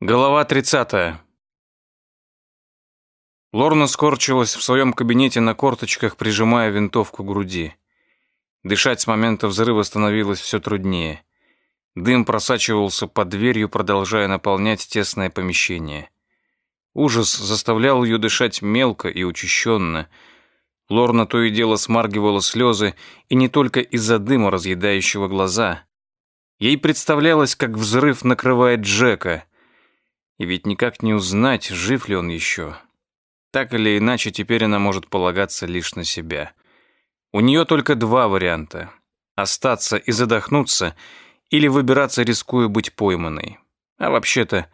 Голова 30. Лорна скорчилась в своем кабинете на корточках, прижимая винтовку к груди. Дышать с момента взрыва становилось все труднее. Дым просачивался под дверью, продолжая наполнять тесное помещение. Ужас заставлял ее дышать мелко и учащенно. Лорна то и дело смаргивала слезы, и не только из-за дыма, разъедающего глаза. Ей представлялось, как взрыв накрывает Джека — и ведь никак не узнать, жив ли он еще. Так или иначе, теперь она может полагаться лишь на себя. У нее только два варианта. Остаться и задохнуться, или выбираться, рискуя быть пойманной. А вообще-то,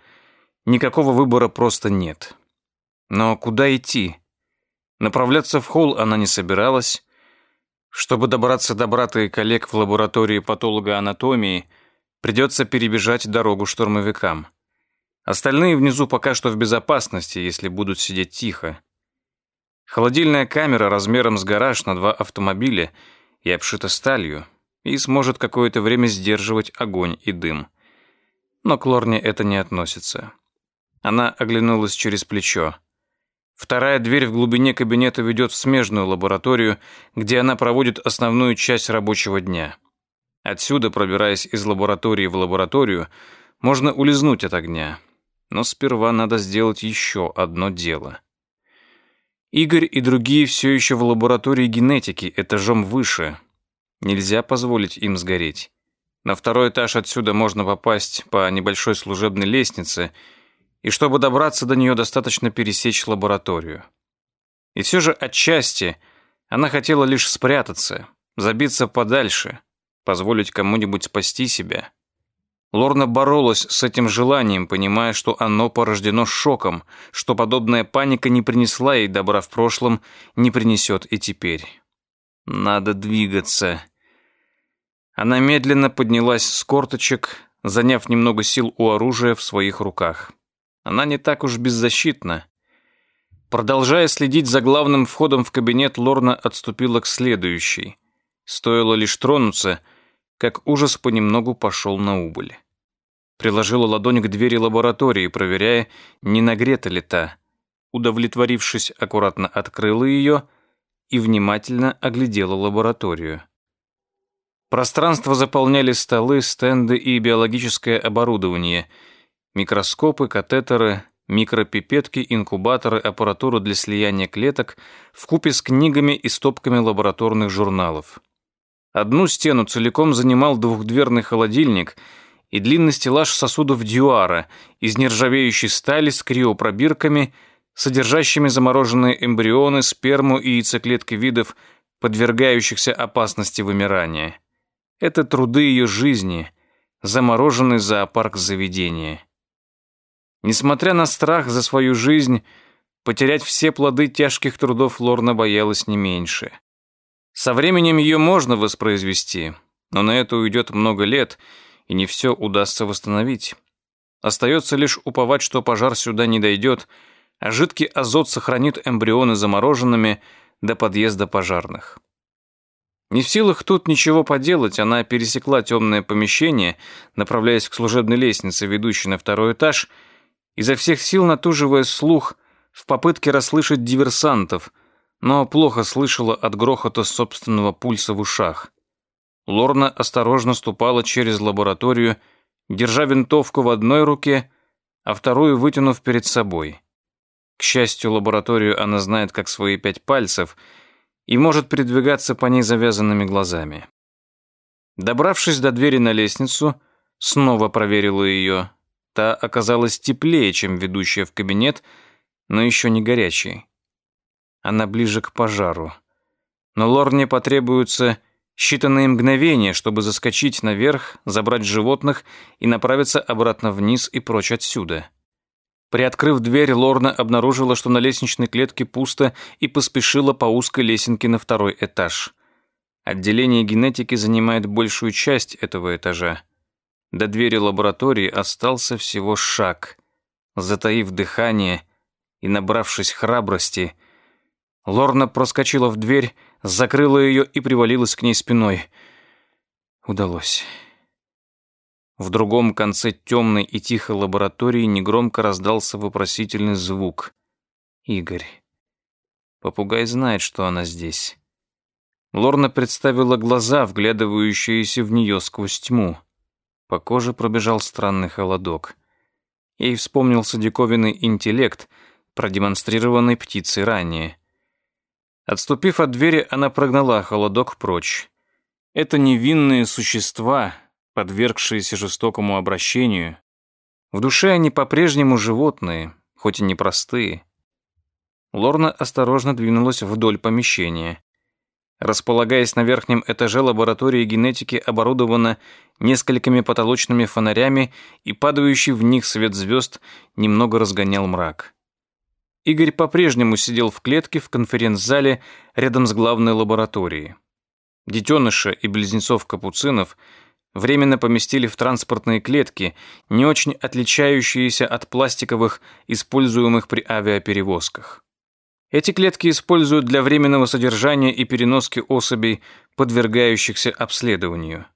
никакого выбора просто нет. Но куда идти? Направляться в холл она не собиралась. Чтобы добраться до брата и коллег в лаборатории патологоанатомии, придется перебежать дорогу штурмовикам. Остальные внизу пока что в безопасности, если будут сидеть тихо. Холодильная камера размером с гараж на два автомобиля и обшита сталью, и сможет какое-то время сдерживать огонь и дым. Но к Лорне это не относится. Она оглянулась через плечо. Вторая дверь в глубине кабинета ведет в смежную лабораторию, где она проводит основную часть рабочего дня. Отсюда, пробираясь из лаборатории в лабораторию, можно улизнуть от огня, но сперва надо сделать еще одно дело. Игорь и другие все еще в лаборатории генетики, этажом выше. Нельзя позволить им сгореть. На второй этаж отсюда можно попасть по небольшой служебной лестнице, и чтобы добраться до нее, достаточно пересечь лабораторию. И все же отчасти она хотела лишь спрятаться, забиться подальше, позволить кому-нибудь спасти себя. Лорна боролась с этим желанием, понимая, что оно порождено шоком, что подобная паника не принесла ей добра в прошлом, не принесет и теперь. Надо двигаться. Она медленно поднялась с корточек, заняв немного сил у оружия в своих руках. Она не так уж беззащитна. Продолжая следить за главным входом в кабинет, Лорна отступила к следующей. Стоило лишь тронуться, как ужас понемногу пошел на убыль приложила ладонь к двери лаборатории, проверяя, не нагрета ли та. Удовлетворившись, аккуратно открыла ее и внимательно оглядела лабораторию. Пространство заполняли столы, стенды и биологическое оборудование, микроскопы, катетеры, микропипетки, инкубаторы, аппаратуру для слияния клеток вкупе с книгами и стопками лабораторных журналов. Одну стену целиком занимал двухдверный холодильник – и длинный стеллаж сосудов дюара из нержавеющей стали с криопробирками, содержащими замороженные эмбрионы, сперму и яйцеклетки видов, подвергающихся опасности вымирания. Это труды ее жизни, замороженный зоопарк заведения. Несмотря на страх за свою жизнь, потерять все плоды тяжких трудов Лорна боялась не меньше. Со временем ее можно воспроизвести, но на это уйдет много лет — и не все удастся восстановить. Остается лишь уповать, что пожар сюда не дойдет, а жидкий азот сохранит эмбрионы замороженными до подъезда пожарных. Не в силах тут ничего поделать, она пересекла темное помещение, направляясь к служебной лестнице, ведущей на второй этаж, изо всех сил натуживая слух в попытке расслышать диверсантов, но плохо слышала от грохота собственного пульса в ушах. Лорна осторожно ступала через лабораторию, держа винтовку в одной руке, а вторую вытянув перед собой. К счастью, лабораторию она знает как свои пять пальцев и может передвигаться по ней завязанными глазами. Добравшись до двери на лестницу, снова проверила ее. Та оказалась теплее, чем ведущая в кабинет, но еще не горячей. Она ближе к пожару. Но Лорне потребуется Считанные мгновения, чтобы заскочить наверх, забрать животных и направиться обратно вниз и прочь отсюда. Приоткрыв дверь, Лорна обнаружила, что на лестничной клетке пусто и поспешила по узкой лесенке на второй этаж. Отделение генетики занимает большую часть этого этажа. До двери лаборатории остался всего шаг. Затаив дыхание и набравшись храбрости, Лорна проскочила в дверь, закрыла ее и привалилась к ней спиной. Удалось. В другом конце темной и тихой лаборатории негромко раздался вопросительный звук. Игорь. Попугай знает, что она здесь. Лорна представила глаза, вглядывающиеся в нее сквозь тьму. По коже пробежал странный холодок. Ей вспомнился диковинный интеллект, продемонстрированный птицей ранее. Отступив от двери, она прогнала холодок прочь. Это невинные существа, подвергшиеся жестокому обращению. В душе они по-прежнему животные, хоть и непростые. Лорна осторожно двинулась вдоль помещения. Располагаясь на верхнем этаже лаборатории генетики, оборудована несколькими потолочными фонарями, и падающий в них свет звезд немного разгонял мрак. Игорь по-прежнему сидел в клетке в конференц-зале рядом с главной лабораторией. Детеныша и близнецов капуцинов временно поместили в транспортные клетки, не очень отличающиеся от пластиковых, используемых при авиаперевозках. Эти клетки используют для временного содержания и переноски особей, подвергающихся обследованию.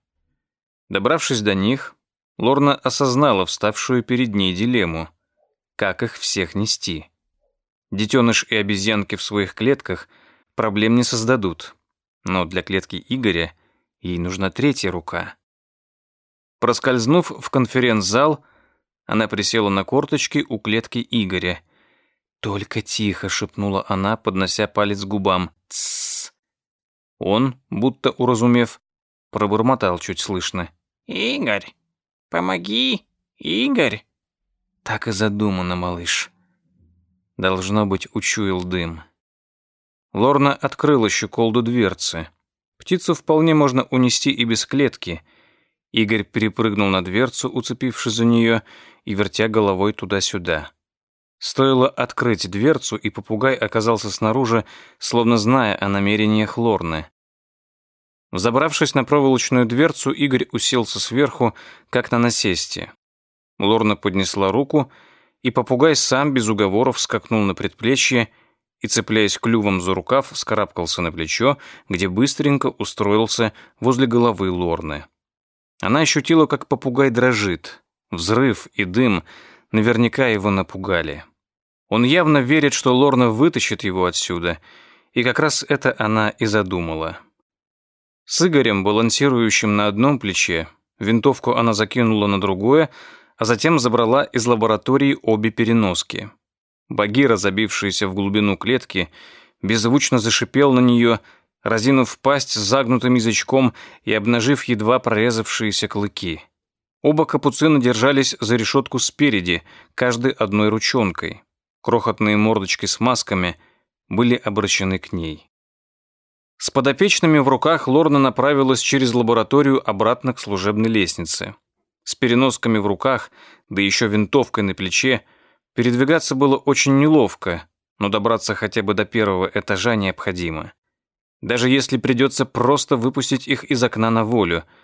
Добравшись до них, Лорна осознала вставшую перед ней дилемму. Как их всех нести? Детеныш и обезьянки в своих клетках проблем не создадут. Но для клетки Игоря ей нужна третья рука. Проскользнув в конференц-зал, она присела на корточки у клетки Игоря – «Только тихо», — шепнула она, поднося палец к губам. «Тссс». Он, будто уразумев, пробормотал чуть слышно. «Игорь, помоги, Игорь». Так и задумано, малыш. Должно быть, учуял дым. Лорна открыла щеколду дверцы. Птицу вполне можно унести и без клетки. Игорь перепрыгнул на дверцу, уцепившись за нее и вертя головой туда-сюда. Стоило открыть дверцу, и попугай оказался снаружи, словно зная о намерениях Лорны. Забравшись на проволочную дверцу, Игорь уселся сверху, как на насесте. Лорна поднесла руку, и попугай сам без уговоров скакнул на предплечье и, цепляясь клювом за рукав, скарабкался на плечо, где быстренько устроился возле головы Лорны. Она ощутила, как попугай дрожит. Взрыв и дым — наверняка его напугали. Он явно верит, что Лорна вытащит его отсюда, и как раз это она и задумала. С Игорем, балансирующим на одном плече, винтовку она закинула на другое, а затем забрала из лаборатории обе переноски. Багира, забившаяся в глубину клетки, беззвучно зашипел на нее, разинув пасть с загнутым язычком и обнажив едва прорезавшиеся клыки. Оба капуцина держались за решетку спереди, каждый одной ручонкой. Крохотные мордочки с масками были обращены к ней. С подопечными в руках Лорна направилась через лабораторию обратно к служебной лестнице. С переносками в руках, да еще винтовкой на плече, передвигаться было очень неловко, но добраться хотя бы до первого этажа необходимо. Даже если придется просто выпустить их из окна на волю –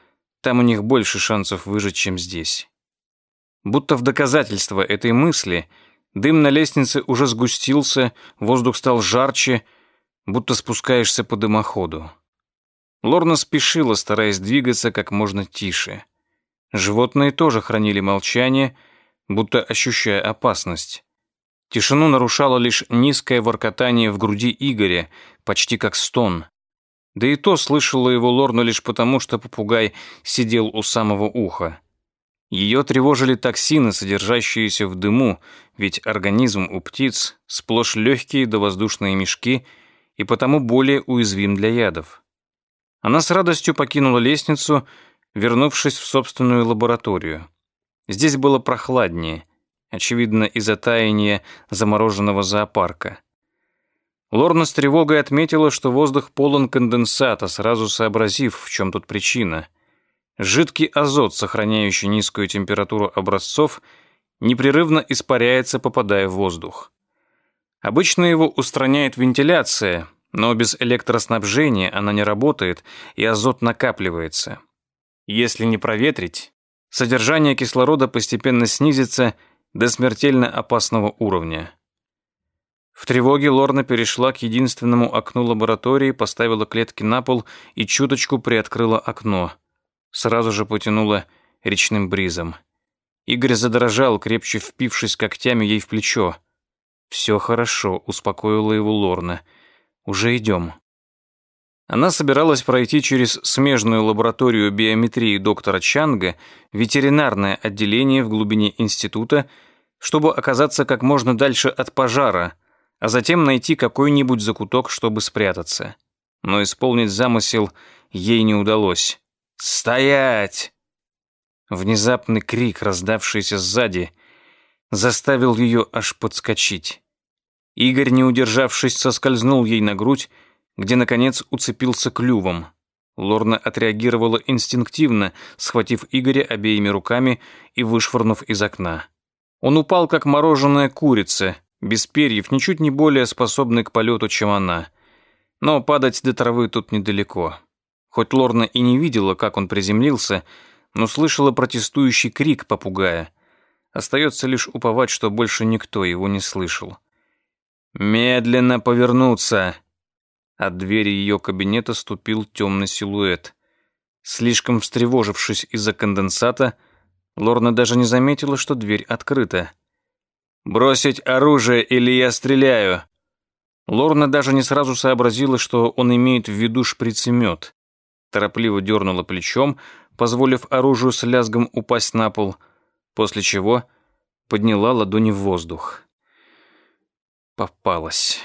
там у них больше шансов выжить, чем здесь. Будто в доказательство этой мысли дым на лестнице уже сгустился, воздух стал жарче, будто спускаешься по дымоходу. Лорна спешила, стараясь двигаться как можно тише. Животные тоже хранили молчание, будто ощущая опасность. Тишину нарушало лишь низкое воркотание в груди Игоря, почти как стон. Да и то слышала его Лорна лишь потому, что попугай сидел у самого уха. Ее тревожили токсины, содержащиеся в дыму, ведь организм у птиц сплошь легкие довоздушные мешки и потому более уязвим для ядов. Она с радостью покинула лестницу, вернувшись в собственную лабораторию. Здесь было прохладнее, очевидно, из-за таяния замороженного зоопарка. Лорна с тревогой отметила, что воздух полон конденсата, сразу сообразив, в чем тут причина. Жидкий азот, сохраняющий низкую температуру образцов, непрерывно испаряется, попадая в воздух. Обычно его устраняет вентиляция, но без электроснабжения она не работает, и азот накапливается. Если не проветрить, содержание кислорода постепенно снизится до смертельно опасного уровня. В тревоге Лорна перешла к единственному окну лаборатории, поставила клетки на пол и чуточку приоткрыла окно. Сразу же потянула речным бризом. Игорь задрожал, крепче впившись когтями ей в плечо. «Все хорошо», — успокоила его Лорна. «Уже идем». Она собиралась пройти через смежную лабораторию биометрии доктора Чанга, ветеринарное отделение в глубине института, чтобы оказаться как можно дальше от пожара, а затем найти какой-нибудь закуток, чтобы спрятаться. Но исполнить замысел ей не удалось. «Стоять!» Внезапный крик, раздавшийся сзади, заставил ее аж подскочить. Игорь, не удержавшись, соскользнул ей на грудь, где, наконец, уцепился клювом. Лорна отреагировала инстинктивно, схватив Игоря обеими руками и вышвырнув из окна. Он упал, как мороженая курица, без перьев, ничуть не более способный к полету, чем она. Но падать до травы тут недалеко. Хоть Лорна и не видела, как он приземлился, но слышала протестующий крик попугая. Остается лишь уповать, что больше никто его не слышал. «Медленно повернуться!» От двери ее кабинета ступил темный силуэт. Слишком встревожившись из-за конденсата, Лорна даже не заметила, что дверь открыта. «Бросить оружие, или я стреляю!» Лорна даже не сразу сообразила, что он имеет в виду шприцемет. Торопливо дернула плечом, позволив оружию с лязгом упасть на пол, после чего подняла ладони в воздух. Попалась.